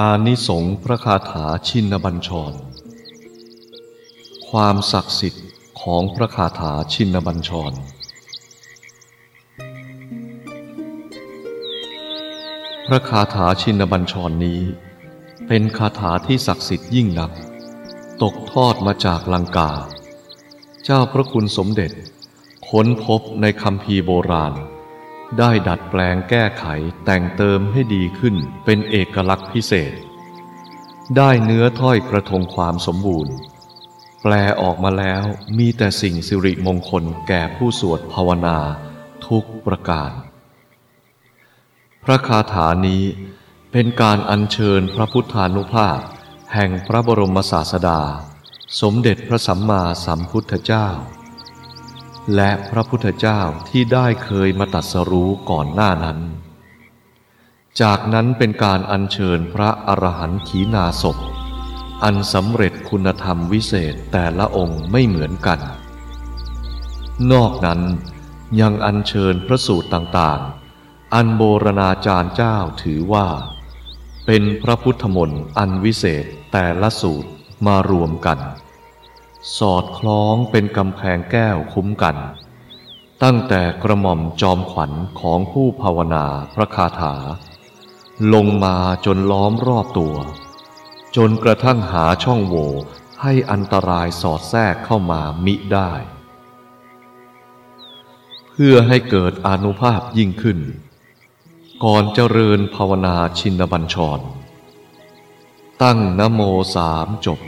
อานิสงส์พระคาถาชินบัญชร ความศักดิ์สิทธิ์ของพระคาถาชินบัญชร พระคาถาชินบัญชรนี้ เป็นคาถาที่ศักดิ์สิทธิ์ยิ่งนัก ตกทอดมาจากลังกา เจ้าพระคุณสมเด็จ ค้นพบในคำพีโบราณ ได้ดัดแปลงแก้ไขแต่งเติมให้ดีขึ้นเป็นเอกลักษณ์พิเศษ ได้เนื้อถ้อยกระทงความสมบูรณ์ แปลออกมาแล้วมีแต่สิ่งสิริมงคลแก่ผู้สวดภาวนาทุกประการ พระคาถานี้เป็นการอัญเชิญพระพุทธานุภาพ แห่งพระบรมศาสดา สมเด็จพระสัมมาสัมพุทธเจ้า และพระพุทธเจ้าที่ได้เคยมาตัดสรู้ก่อนหน้านั้น จากนั้นเป็นการอัญเชิญพระอรหันต์ขีนาศพ อันสำเร็จคุณธรรมวิเศษแต่ละองค์ไม่เหมือนกัน นอกนั้นยังอัญเชิญพระสูตรต่างๆ อันโบรณาจารย์เจ้าถือว่า เป็นพระพุทธมนต์อันวิเศษแต่ละสูตรมารวมกัน สอดคล้องเป็นกำแพงแก้วคุ้มกัน ตั้งแต่กระหม่อมจอมขวัญของผู้ภาวนาพระคาถา ลงมาจนล้อมรอบตัว จนกระทั่งหาช่องโหว่ให้อันตรายสอดแทรกเข้ามามิได้ เพื่อให้เกิดอนุภาพยิ่งขึ้น ก่อนเจริญภาวนาชินบัญชร ตั้งนโมสามจบ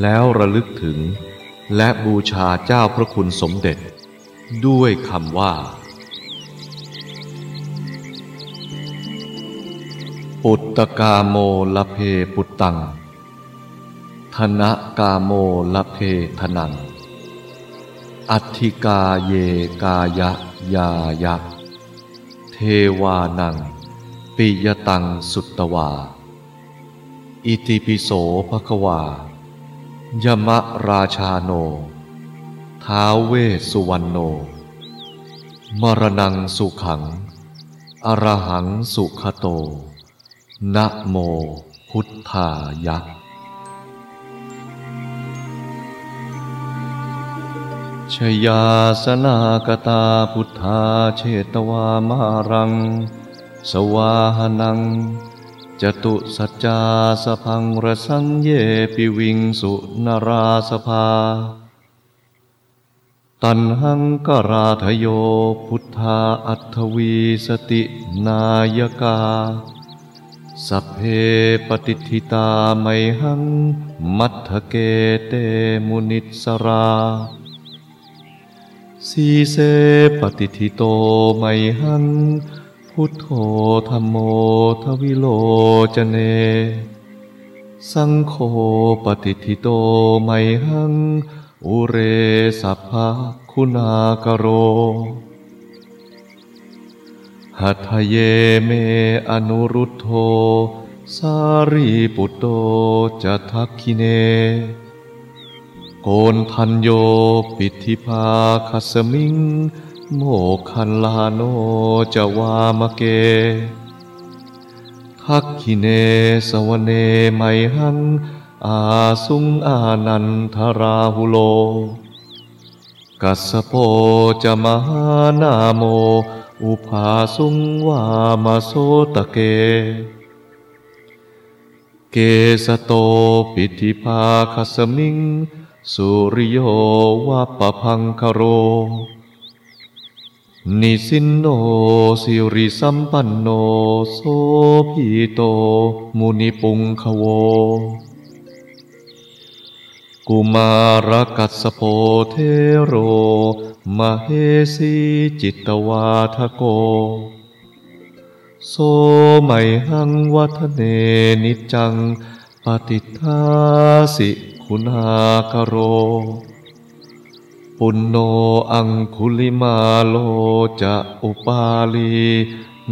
แล้วระลึกถึง และบูชาเจ้าพระคุณสมเด็จ ด้วยคำว่า ปุตตกาโมละเพปุตตัง ธนกาโมละเพธนัง อัธิกาเยกายะยายะ เทวานัง ปิยตังสุตตวา อิติปิโสภควา ยมราชาโน ท้าเวสุวรรณโน มรณังสุขัง อรหังสุขโต นะโมพุทธายะ ชยาสนากตาพุทธาเชตวามารัง สวาหนัง จตุสัจจาสพังระสังเยปิวิงสุนราสภา ตันหังกราทโยพุทธาอัตวีสตินายกา สัพเพปฏิทิตาไมหัง มัทเกเตมุนิสราสีเสปฏิทิโตไมหัง พุทโธธรรมโมทวิโลจเน สังโฆปฏิทิโตไมหัง อุเรสัพพะคุณากโร หัทเยเมอนุรุตโธ สารีปุตโตจะทักคิเน โกนทันโยปิธิภาคัสมิง โมคันลาโนจะวามเกทักขิเนสวเนไมหัน อาสุงอานันทราหุโล กัสโปจะมหานาโม อุภาสุงวามาโสตะเก เกสโตปิธิภาคสมิง สุริโยวะปะพังคโร นิสินโนสิริสัมปันโนโสพีโต มุนิปุงคโว กุมารกัสโปเทโร มเหสีจิตวาทโก โสไมหังวัฒเนนิจัง ปฏิทาสิคุณากโร ปุณโนอังคุลิมาโลจะอุปาลี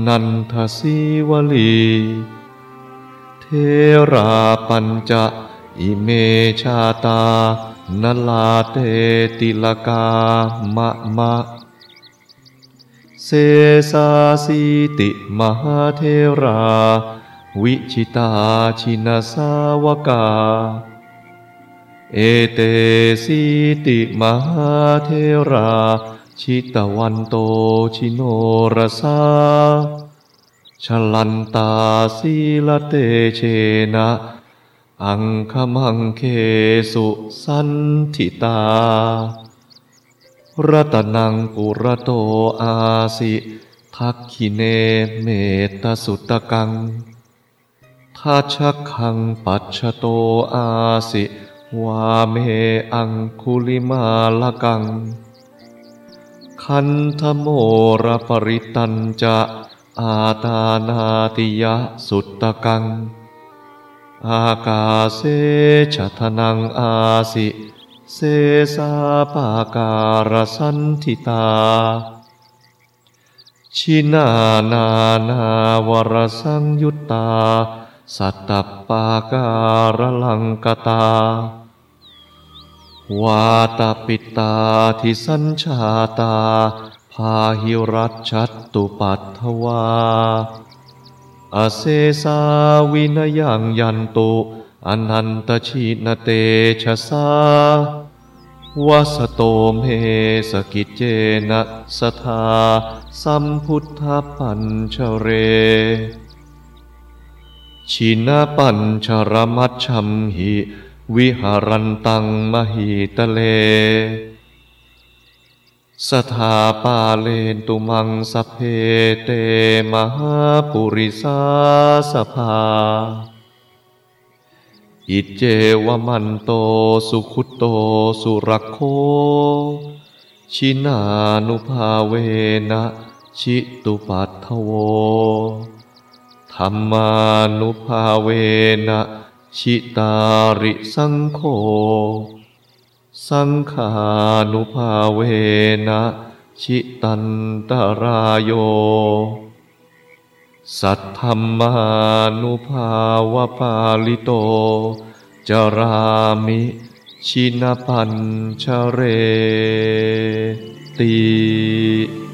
นันทสีวลี เทราปัญจะอิเมชาตานลาเตติลกามะมะ เสสาสีติมหาเทรา วิชิตาชินาสาวกา เอเตสิติมหาเทรา ชิตวันโตชิโนรสาชลันตาสีลเตเชนะ อังคมังเคสุสันทิตา รัตนังปุระโตอาสิทักขิเนเมตสุตกังทัชักขังปัจฉโตอาสิ วาเมอังคุลิมาลกัง คันธโมรปริตันจะอาตานาติยะสุตตกัง อากาเสชะทนังอาสิเสสาปาการสันทิตา ชินานานาวรสังยุตตา สัตตปาการลังกตา วาตาปิตาทิสัญชาตา พาหิรัชชัตตุปัตถวา อเซสาวินยังยันตุอนันตชินเตชะสาวาสโตเมสกิจเจนะสทา สัมพุทธปัญชเร ชินาปัญชรมัชชัมหิ วิหารันตังมหิตะเล สถาปาเลนตุมังสเพเตมหาปุริสาสภา อิเจวมันโตสุขุตโตสุรคโค ชินานุภาเวนะชิตุปัตถโวธรรมานุภาเวนะ ชิตาริสังโฆสังขานุภาเวนะชิตันตรายโย สัทธรรมานุภาวปาลิโต จรามิชินปัญชเรตี